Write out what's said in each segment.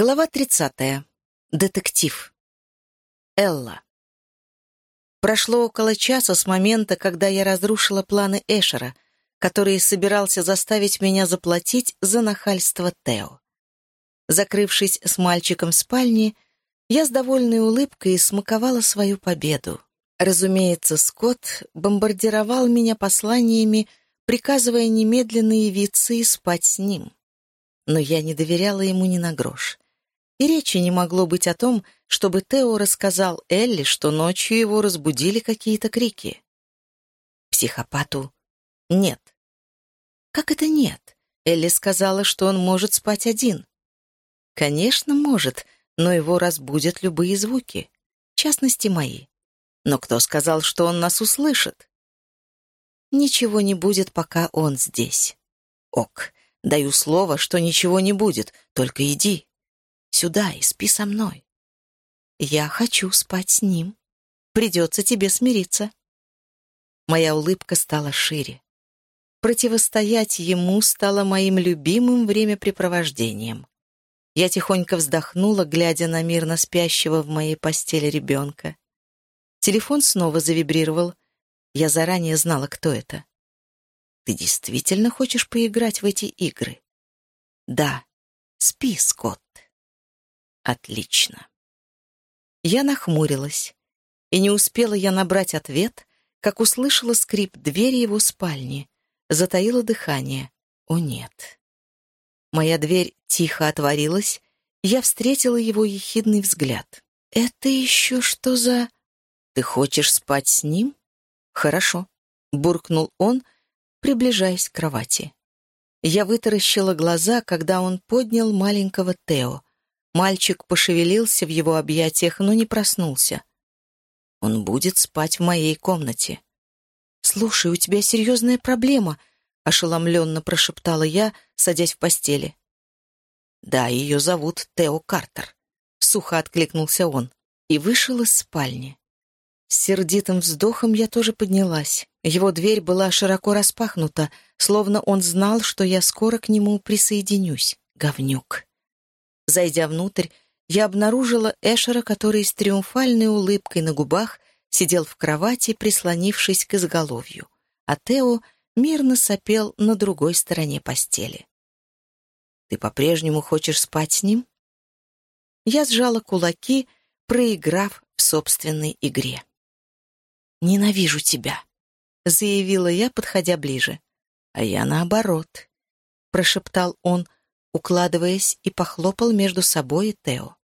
Глава 30. Детектив. Элла. Прошло около часа с момента, когда я разрушила планы Эшера, который собирался заставить меня заплатить за нахальство Тео. Закрывшись с мальчиком в спальне, я с довольной улыбкой смаковала свою победу. Разумеется, Скотт бомбардировал меня посланиями, приказывая немедленно явиться и спать с ним но я не доверяла ему ни на грош. И речи не могло быть о том, чтобы Тео рассказал Элли, что ночью его разбудили какие-то крики. Психопату нет. Как это нет? Элли сказала, что он может спать один. Конечно, может, но его разбудят любые звуки, в частности, мои. Но кто сказал, что он нас услышит? Ничего не будет, пока он здесь. Ок, Даю слово, что ничего не будет, только иди. Сюда и спи со мной. Я хочу спать с ним. Придется тебе смириться. Моя улыбка стала шире. Противостоять ему стало моим любимым времяпрепровождением. Я тихонько вздохнула, глядя на мирно спящего в моей постели ребенка. Телефон снова завибрировал. Я заранее знала, кто это. Ты действительно хочешь поиграть в эти игры? Да. Спи, Скотт. Отлично. Я нахмурилась, и не успела я набрать ответ, как услышала скрип двери его спальни, затаила дыхание. О, нет. Моя дверь тихо отворилась, я встретила его ехидный взгляд. «Это еще что за...» «Ты хочешь спать с ним?» «Хорошо», — буркнул он, — приближаясь к кровати. Я вытаращила глаза, когда он поднял маленького Тео. Мальчик пошевелился в его объятиях, но не проснулся. Он будет спать в моей комнате. «Слушай, у тебя серьезная проблема», — ошеломленно прошептала я, садясь в постели. «Да, ее зовут Тео Картер», — сухо откликнулся он и вышел из спальни. С сердитым вздохом я тоже поднялась. Его дверь была широко распахнута, словно он знал, что я скоро к нему присоединюсь. Говнюк. Зайдя внутрь, я обнаружила Эшера, который с триумфальной улыбкой на губах сидел в кровати, прислонившись к изголовью, а Тео мирно сопел на другой стороне постели. «Ты по-прежнему хочешь спать с ним?» Я сжала кулаки, проиграв в собственной игре. «Ненавижу тебя», — заявила я, подходя ближе. «А я наоборот», — прошептал он, укладываясь и похлопал между собой и Тео.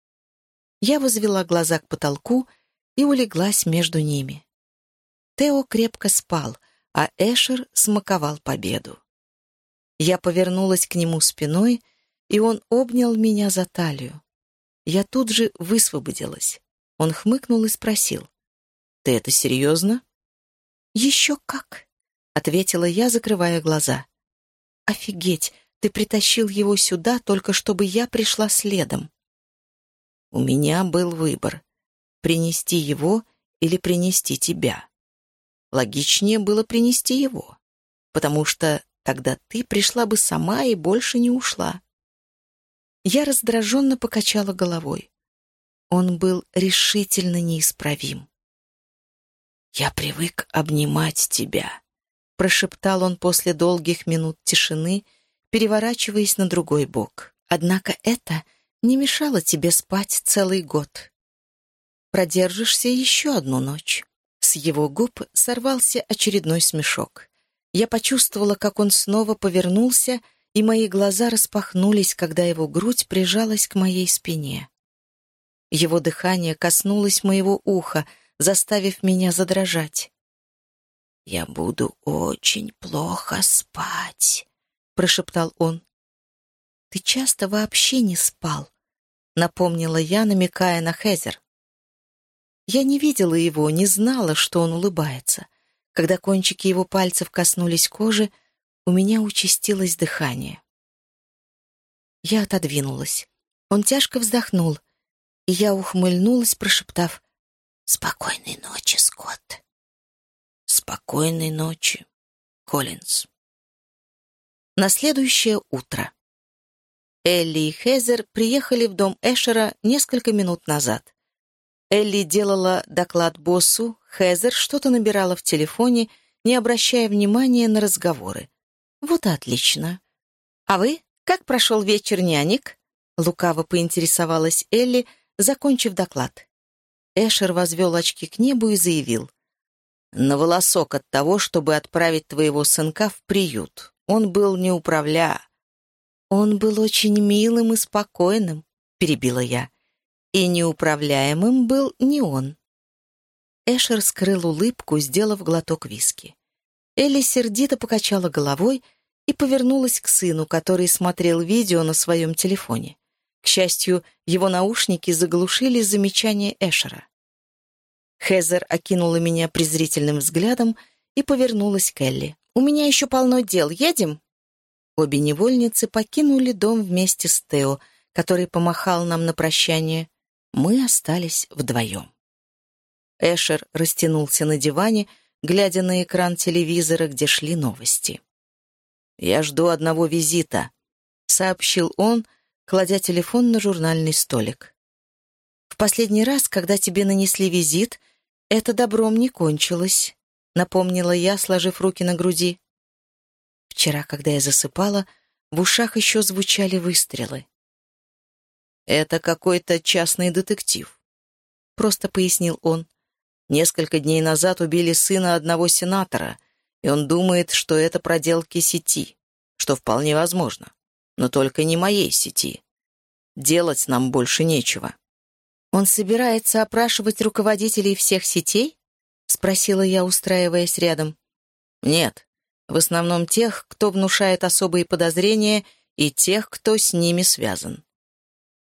Я возвела глаза к потолку и улеглась между ними. Тео крепко спал, а Эшер смаковал победу. Я повернулась к нему спиной, и он обнял меня за талию. Я тут же высвободилась. Он хмыкнул и спросил. «Ты это серьезно?» «Еще как», — ответила я, закрывая глаза. «Офигеть, ты притащил его сюда, только чтобы я пришла следом». У меня был выбор — принести его или принести тебя. Логичнее было принести его, потому что тогда ты пришла бы сама и больше не ушла. Я раздраженно покачала головой. Он был решительно неисправим. «Я привык обнимать тебя», — прошептал он после долгих минут тишины, переворачиваясь на другой бок. «Однако это не мешало тебе спать целый год. Продержишься еще одну ночь». С его губ сорвался очередной смешок. Я почувствовала, как он снова повернулся, и мои глаза распахнулись, когда его грудь прижалась к моей спине. Его дыхание коснулось моего уха — заставив меня задрожать. «Я буду очень плохо спать», — прошептал он. «Ты часто вообще не спал», — напомнила я, намекая на Хезер. Я не видела его, не знала, что он улыбается. Когда кончики его пальцев коснулись кожи, у меня участилось дыхание. Я отодвинулась. Он тяжко вздохнул, и я ухмыльнулась, прошептав «Спокойной ночи, Скотт». «Спокойной ночи, Коллинз». На следующее утро. Элли и Хезер приехали в дом Эшера несколько минут назад. Элли делала доклад боссу, Хезер что-то набирала в телефоне, не обращая внимания на разговоры. Вот отлично. «А вы? Как прошел вечер нянек?» Лукаво поинтересовалась Элли, закончив доклад. Эшер возвел очки к небу и заявил. «На волосок от того, чтобы отправить твоего сынка в приют. Он был неуправля...» «Он был очень милым и спокойным», — перебила я. «И неуправляемым был не он». Эшер скрыл улыбку, сделав глоток виски. Элли сердито покачала головой и повернулась к сыну, который смотрел видео на своем телефоне. К счастью, его наушники заглушили замечание Эшера. Хезер окинула меня презрительным взглядом и повернулась к Элли. «У меня еще полно дел. Едем?» Обе невольницы покинули дом вместе с Тео, который помахал нам на прощание. Мы остались вдвоем. Эшер растянулся на диване, глядя на экран телевизора, где шли новости. «Я жду одного визита», — сообщил он, кладя телефон на журнальный столик. «В последний раз, когда тебе нанесли визит, это добром не кончилось», — напомнила я, сложив руки на груди. Вчера, когда я засыпала, в ушах еще звучали выстрелы. «Это какой-то частный детектив», — просто пояснил он. «Несколько дней назад убили сына одного сенатора, и он думает, что это проделки сети, что вполне возможно но только не моей сети. Делать нам больше нечего». «Он собирается опрашивать руководителей всех сетей?» — спросила я, устраиваясь рядом. «Нет, в основном тех, кто внушает особые подозрения, и тех, кто с ними связан».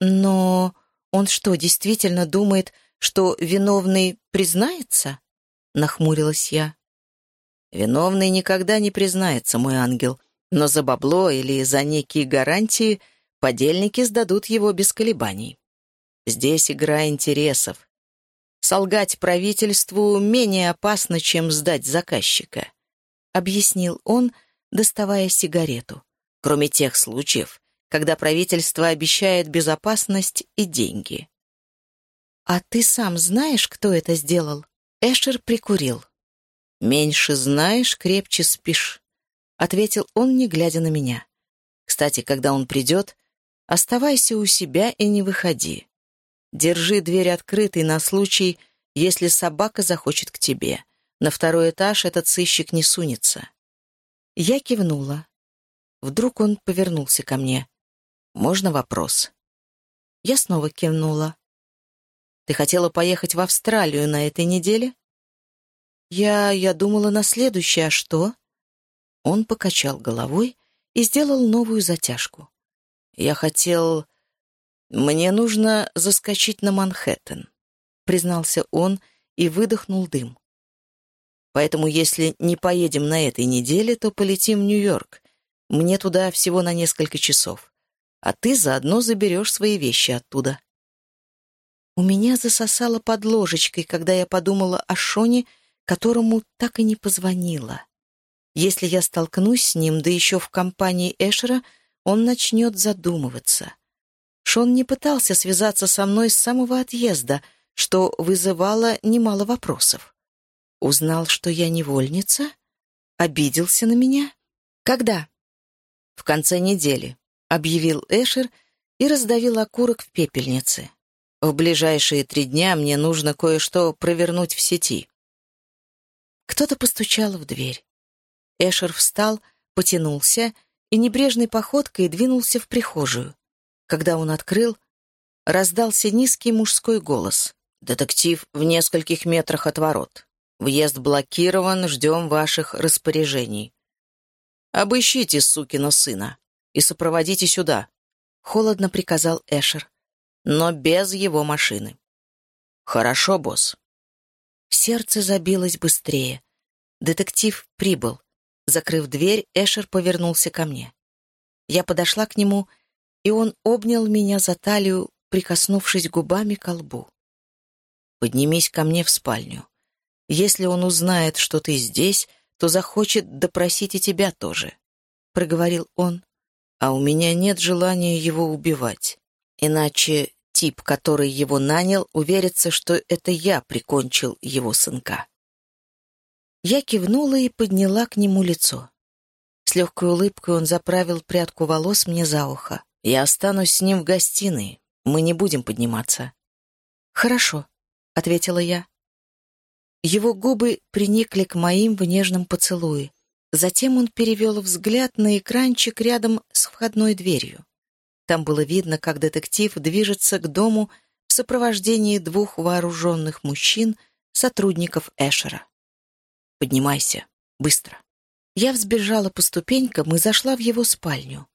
«Но он что, действительно думает, что виновный признается?» — нахмурилась я. «Виновный никогда не признается, мой ангел», но за бабло или за некие гарантии подельники сдадут его без колебаний. Здесь игра интересов. Солгать правительству менее опасно, чем сдать заказчика, объяснил он, доставая сигарету. Кроме тех случаев, когда правительство обещает безопасность и деньги. «А ты сам знаешь, кто это сделал?» Эшер прикурил. «Меньше знаешь, крепче спишь» ответил он, не глядя на меня. «Кстати, когда он придет, оставайся у себя и не выходи. Держи дверь открытой на случай, если собака захочет к тебе. На второй этаж этот сыщик не сунется». Я кивнула. Вдруг он повернулся ко мне. «Можно вопрос?» Я снова кивнула. «Ты хотела поехать в Австралию на этой неделе?» «Я... я думала на следующее, а что?» Он покачал головой и сделал новую затяжку. «Я хотел... Мне нужно заскочить на Манхэттен», — признался он и выдохнул дым. «Поэтому если не поедем на этой неделе, то полетим в Нью-Йорк. Мне туда всего на несколько часов. А ты заодно заберешь свои вещи оттуда». У меня засосало под ложечкой, когда я подумала о Шоне, которому так и не позвонила. Если я столкнусь с ним, да еще в компании Эшера, он начнет задумываться. Шон не пытался связаться со мной с самого отъезда, что вызывало немало вопросов. Узнал, что я невольница? Обиделся на меня? Когда? В конце недели, объявил Эшер и раздавил окурок в пепельнице. В ближайшие три дня мне нужно кое-что провернуть в сети. Кто-то постучал в дверь. Эшер встал, потянулся и небрежной походкой двинулся в прихожую. Когда он открыл, раздался низкий мужской голос. «Детектив в нескольких метрах от ворот. Въезд блокирован, ждем ваших распоряжений. Обыщите сукина сына и сопроводите сюда», — холодно приказал Эшер, но без его машины. «Хорошо, босс». Сердце забилось быстрее. Детектив прибыл. Закрыв дверь, Эшер повернулся ко мне. Я подошла к нему, и он обнял меня за талию, прикоснувшись губами к лбу. «Поднимись ко мне в спальню. Если он узнает, что ты здесь, то захочет допросить и тебя тоже», — проговорил он. а у меня нет желания его убивать. Иначе тип, который его нанял, уверится, что это я прикончил его сынка. Я кивнула и подняла к нему лицо. С легкой улыбкой он заправил прядку волос мне за ухо. «Я останусь с ним в гостиной. Мы не будем подниматься». «Хорошо», — ответила я. Его губы приникли к моим в нежном поцелуе. Затем он перевел взгляд на экранчик рядом с входной дверью. Там было видно, как детектив движется к дому в сопровождении двух вооруженных мужчин, сотрудников Эшера. «Поднимайся. Быстро». Я взбежала по ступенькам и зашла в его спальню.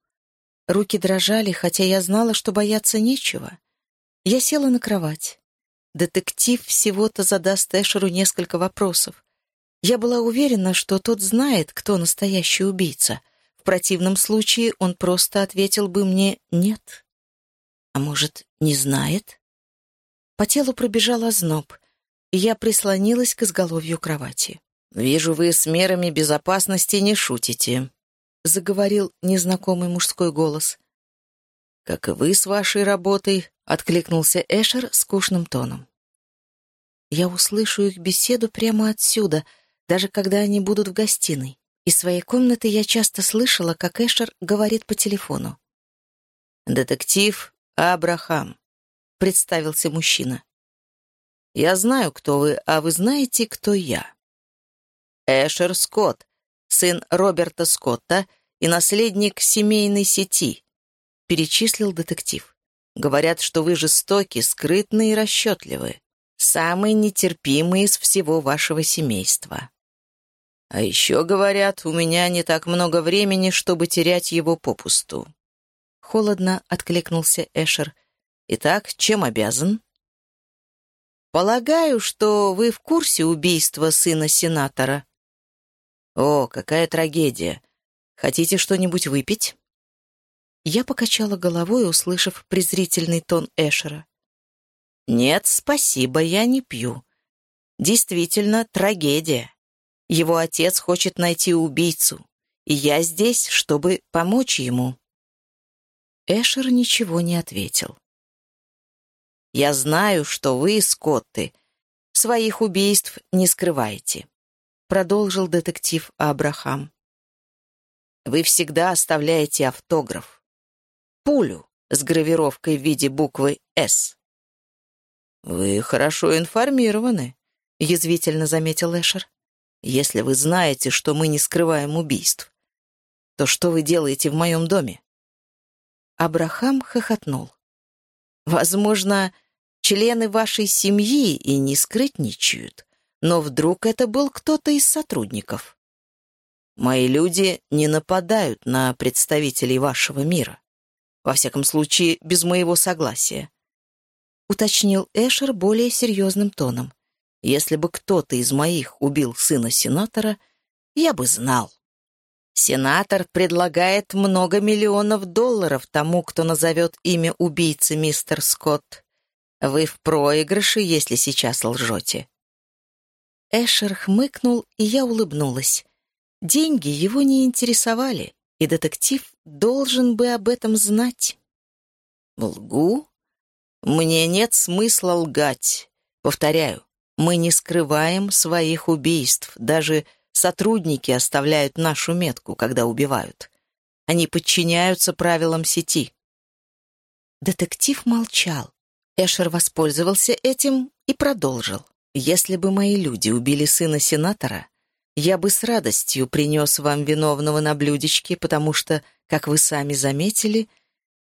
Руки дрожали, хотя я знала, что бояться нечего. Я села на кровать. Детектив всего-то задаст Эшеру несколько вопросов. Я была уверена, что тот знает, кто настоящий убийца. В противном случае он просто ответил бы мне «нет». А может, не знает? По телу пробежал озноб, и я прислонилась к изголовью кровати. «Вижу, вы с мерами безопасности не шутите», — заговорил незнакомый мужской голос. «Как и вы с вашей работой», — откликнулся Эшер скучным тоном. «Я услышу их беседу прямо отсюда, даже когда они будут в гостиной. Из своей комнаты я часто слышала, как Эшер говорит по телефону. «Детектив Абрахам», — представился мужчина. «Я знаю, кто вы, а вы знаете, кто я?» Эшер Скотт, сын Роберта Скотта и наследник семейной сети, перечислил детектив. Говорят, что вы жестоки, скрытны и расчетливы. Самый нетерпимый из всего вашего семейства. А еще, говорят, у меня не так много времени, чтобы терять его попусту. Холодно откликнулся Эшер. Итак, чем обязан? Полагаю, что вы в курсе убийства сына сенатора, «О, какая трагедия! Хотите что-нибудь выпить?» Я покачала головой, услышав презрительный тон Эшера. «Нет, спасибо, я не пью. Действительно, трагедия. Его отец хочет найти убийцу, и я здесь, чтобы помочь ему». Эшер ничего не ответил. «Я знаю, что вы, Скотты, своих убийств не скрываете продолжил детектив Абрахам. Вы всегда оставляете автограф. Пулю с гравировкой в виде буквы «С». «Вы хорошо информированы», — язвительно заметил Эшер. «Если вы знаете, что мы не скрываем убийств, то что вы делаете в моем доме?» Абрахам хохотнул. «Возможно, члены вашей семьи и не скрытничают, но вдруг это был кто-то из сотрудников. Мои люди не нападают на представителей вашего мира. Во всяком случае, без моего согласия. Уточнил Эшер более серьезным тоном. Если бы кто-то из моих убил сына сенатора, я бы знал. Сенатор предлагает много миллионов долларов тому, кто назовет имя убийцы мистер Скотт. Вы в проигрыше, если сейчас лжете. Эшер хмыкнул, и я улыбнулась. Деньги его не интересовали, и детектив должен бы об этом знать. «Лгу? Мне нет смысла лгать. Повторяю, мы не скрываем своих убийств. Даже сотрудники оставляют нашу метку, когда убивают. Они подчиняются правилам сети». Детектив молчал. Эшер воспользовался этим и продолжил. Если бы мои люди убили сына сенатора, я бы с радостью принес вам виновного на блюдечке, потому что, как вы сами заметили,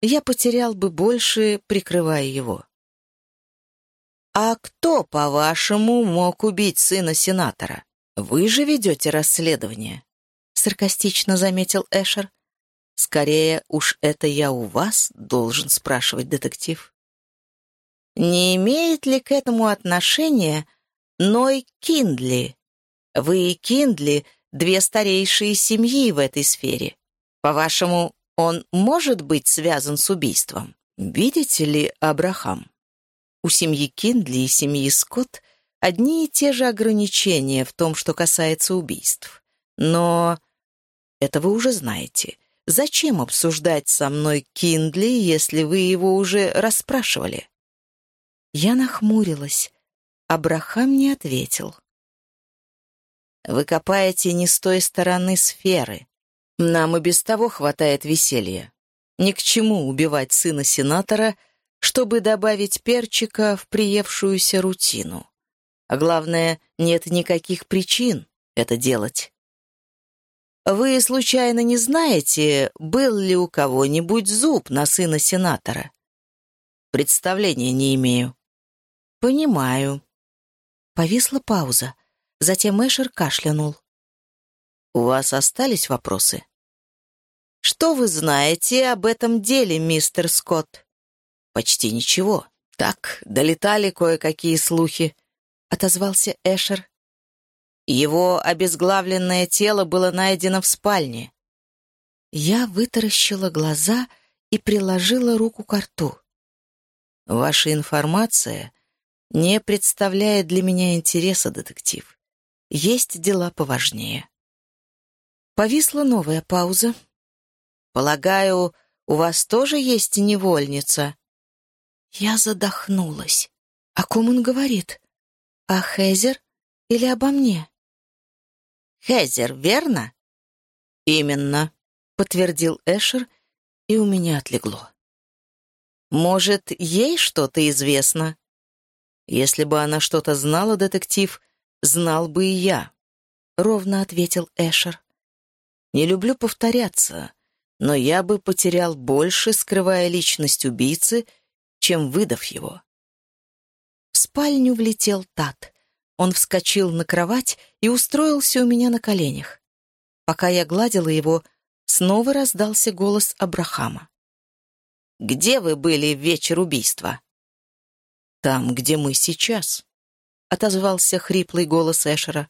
я потерял бы больше, прикрывая его. «А кто, по-вашему, мог убить сына сенатора? Вы же ведете расследование», — саркастично заметил Эшер. «Скорее уж это я у вас должен спрашивать, детектив». «Не имеет ли к этому отношения Ной Киндли. Вы и Киндли — две старейшие семьи в этой сфере. По-вашему, он может быть связан с убийством? Видите ли, Абрахам? У семьи Киндли и семьи Скотт одни и те же ограничения в том, что касается убийств. Но это вы уже знаете. Зачем обсуждать со мной Киндли, если вы его уже расспрашивали?» Я нахмурилась. Абрахам не ответил. «Вы копаете не с той стороны сферы. Нам и без того хватает веселья. Ни к чему убивать сына сенатора, чтобы добавить перчика в приевшуюся рутину. А главное, нет никаких причин это делать. Вы случайно не знаете, был ли у кого-нибудь зуб на сына сенатора? Представления не имею. Понимаю. Повисла пауза. Затем Эшер кашлянул. У вас остались вопросы? Что вы знаете об этом деле, мистер Скотт? Почти ничего. Так, долетали кое-какие слухи, отозвался Эшер. Его обезглавленное тело было найдено в спальне. Я вытаращила глаза и приложила руку к рту. Ваша информация не представляет для меня интереса, детектив. Есть дела поважнее. Повисла новая пауза. Полагаю, у вас тоже есть невольница? Я задохнулась. О ком он говорит? О Хезер или обо мне? Хезер, верно?» «Именно», — подтвердил Эшер, и у меня отлегло. «Может, ей что-то известно?» «Если бы она что-то знала, детектив, знал бы и я», — ровно ответил Эшер. «Не люблю повторяться, но я бы потерял больше, скрывая личность убийцы, чем выдав его». В спальню влетел Тат. Он вскочил на кровать и устроился у меня на коленях. Пока я гладила его, снова раздался голос Абрахама. «Где вы были в вечер убийства?» «Там, где мы сейчас», — отозвался хриплый голос Эшера.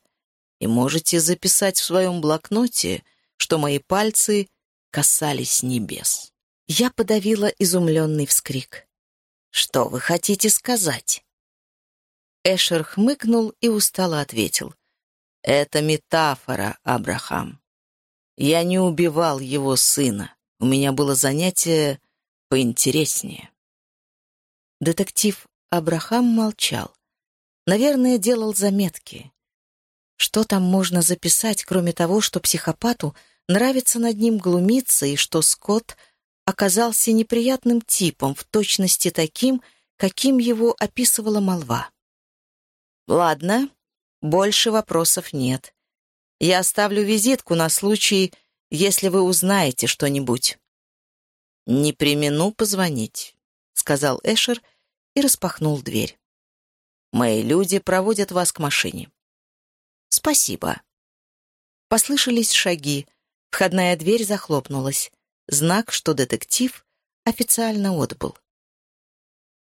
«И можете записать в своем блокноте, что мои пальцы касались небес». Я подавила изумленный вскрик. «Что вы хотите сказать?» Эшер хмыкнул и устало ответил. «Это метафора, Абрахам. Я не убивал его сына. У меня было занятие поинтереснее». Детектив Абрахам молчал. Наверное, делал заметки. Что там можно записать, кроме того, что психопату нравится над ним глумиться и что Скотт оказался неприятным типом, в точности таким, каким его описывала молва. «Ладно, больше вопросов нет. Я оставлю визитку на случай, если вы узнаете что-нибудь». «Не примену позвонить», — сказал Эшер и распахнул дверь. «Мои люди проводят вас к машине». «Спасибо». Послышались шаги. Входная дверь захлопнулась. Знак, что детектив официально отбыл.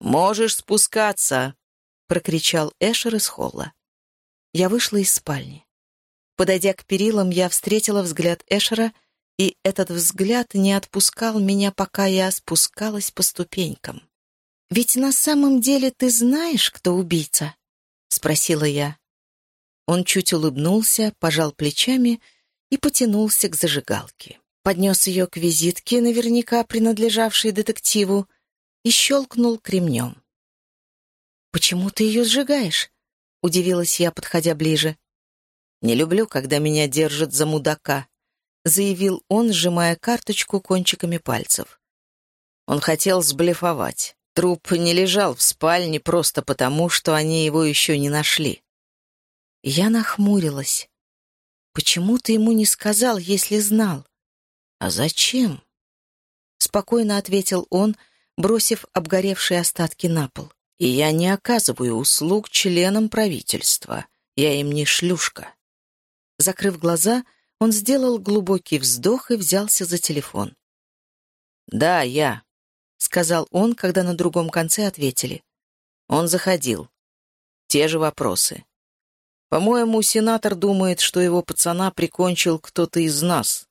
«Можешь спускаться», — прокричал Эшер из холла. Я вышла из спальни. Подойдя к перилам, я встретила взгляд Эшера, и этот взгляд не отпускал меня, пока я спускалась по ступенькам. «Ведь на самом деле ты знаешь, кто убийца?» — спросила я. Он чуть улыбнулся, пожал плечами и потянулся к зажигалке. Поднес ее к визитке, наверняка принадлежавшей детективу, и щелкнул кремнем. «Почему ты ее сжигаешь?» — удивилась я, подходя ближе. «Не люблю, когда меня держат за мудака», — заявил он, сжимая карточку кончиками пальцев. Он хотел сблефовать. Труп не лежал в спальне просто потому, что они его еще не нашли. Я нахмурилась. «Почему ты ему не сказал, если знал?» «А зачем?» Спокойно ответил он, бросив обгоревшие остатки на пол. И я не оказываю услуг членам правительства. Я им не шлюшка. Закрыв глаза, он сделал глубокий вздох и взялся за телефон. «Да, я», — сказал он, когда на другом конце ответили. Он заходил. Те же вопросы. «По-моему, сенатор думает, что его пацана прикончил кто-то из нас».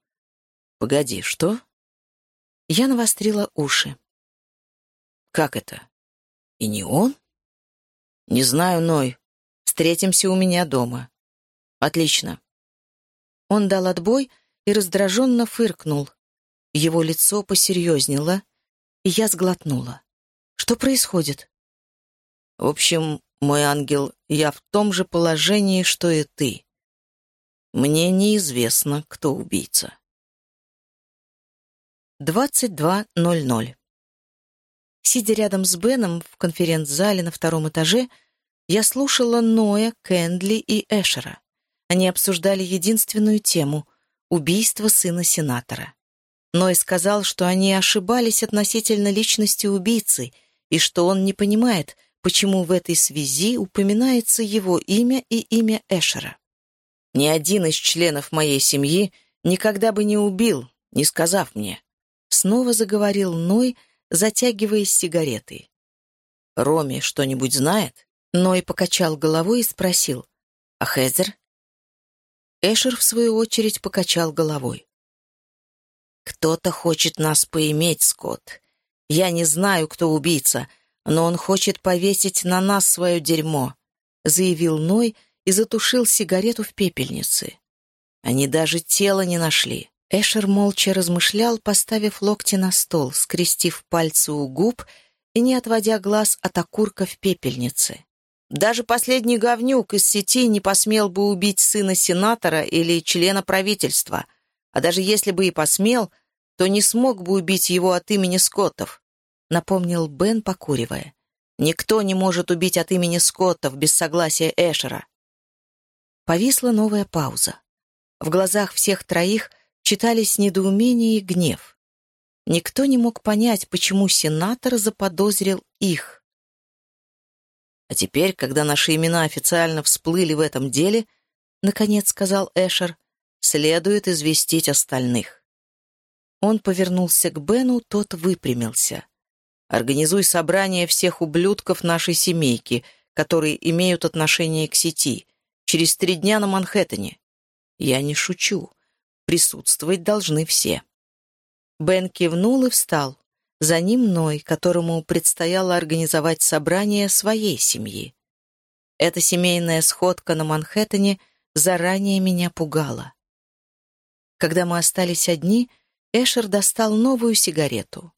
«Погоди, что?» Я навострила уши. «Как это? И не он? Не знаю, Ной. Встретимся у меня дома. Отлично. Он дал отбой и раздраженно фыркнул. Его лицо посерьезнело, и я сглотнула. «Что происходит?» «В общем, мой ангел, я в том же положении, что и ты. Мне неизвестно, кто убийца». 22.00 Сидя рядом с Беном в конференц-зале на втором этаже, я слушала Ноя, Кэндли и Эшера. Они обсуждали единственную тему — убийство сына сенатора. Ной сказал, что они ошибались относительно личности убийцы и что он не понимает, почему в этой связи упоминается его имя и имя Эшера. «Ни один из членов моей семьи никогда бы не убил, не сказав мне», — снова заговорил Ной, затягиваясь сигаретой. «Роми что-нибудь знает?» Ной покачал головой и спросил, «А Хезер?» Эшер, в свою очередь, покачал головой. «Кто-то хочет нас поиметь, Скотт. Я не знаю, кто убийца, но он хочет повесить на нас свое дерьмо», заявил Ной и затушил сигарету в пепельнице. Они даже тело не нашли. Эшер молча размышлял, поставив локти на стол, скрестив пальцы у губ и не отводя глаз от окурка в пепельнице. Даже последний говнюк из сети не посмел бы убить сына сенатора или члена правительства, а даже если бы и посмел, то не смог бы убить его от имени Скоттов, напомнил Бен, покуривая. Никто не может убить от имени Скоттов без согласия Эшера. Повисла новая пауза. В глазах всех троих читались недоумение и гнев. Никто не мог понять, почему сенатор заподозрил их. А теперь, когда наши имена официально всплыли в этом деле, наконец сказал Эшер, следует известить остальных. Он повернулся к Бену, тот выпрямился. «Организуй собрание всех ублюдков нашей семейки, которые имеют отношение к сети, через три дня на Манхэттене. Я не шучу. Присутствовать должны все». Бен кивнул и встал. За ним Ной, которому предстояло организовать собрание своей семьи. Эта семейная сходка на Манхэттене заранее меня пугала. Когда мы остались одни, Эшер достал новую сигарету.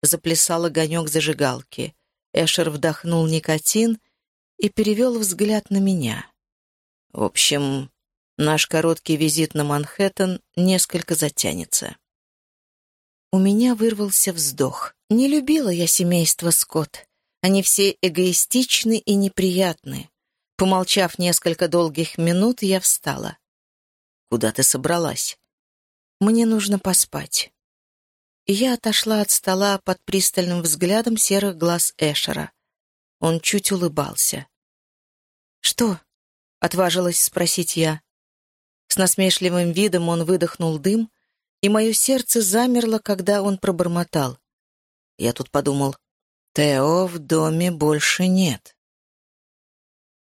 Заплясал огонек зажигалки. Эшер вдохнул никотин и перевел взгляд на меня. В общем, наш короткий визит на Манхэттен несколько затянется. У меня вырвался вздох. Не любила я семейство Скотт. Они все эгоистичны и неприятны. Помолчав несколько долгих минут, я встала. «Куда ты собралась?» «Мне нужно поспать». Я отошла от стола под пристальным взглядом серых глаз Эшера. Он чуть улыбался. «Что?» — отважилась спросить я. С насмешливым видом он выдохнул дым, и мое сердце замерло, когда он пробормотал. Я тут подумал, Тео в доме больше нет.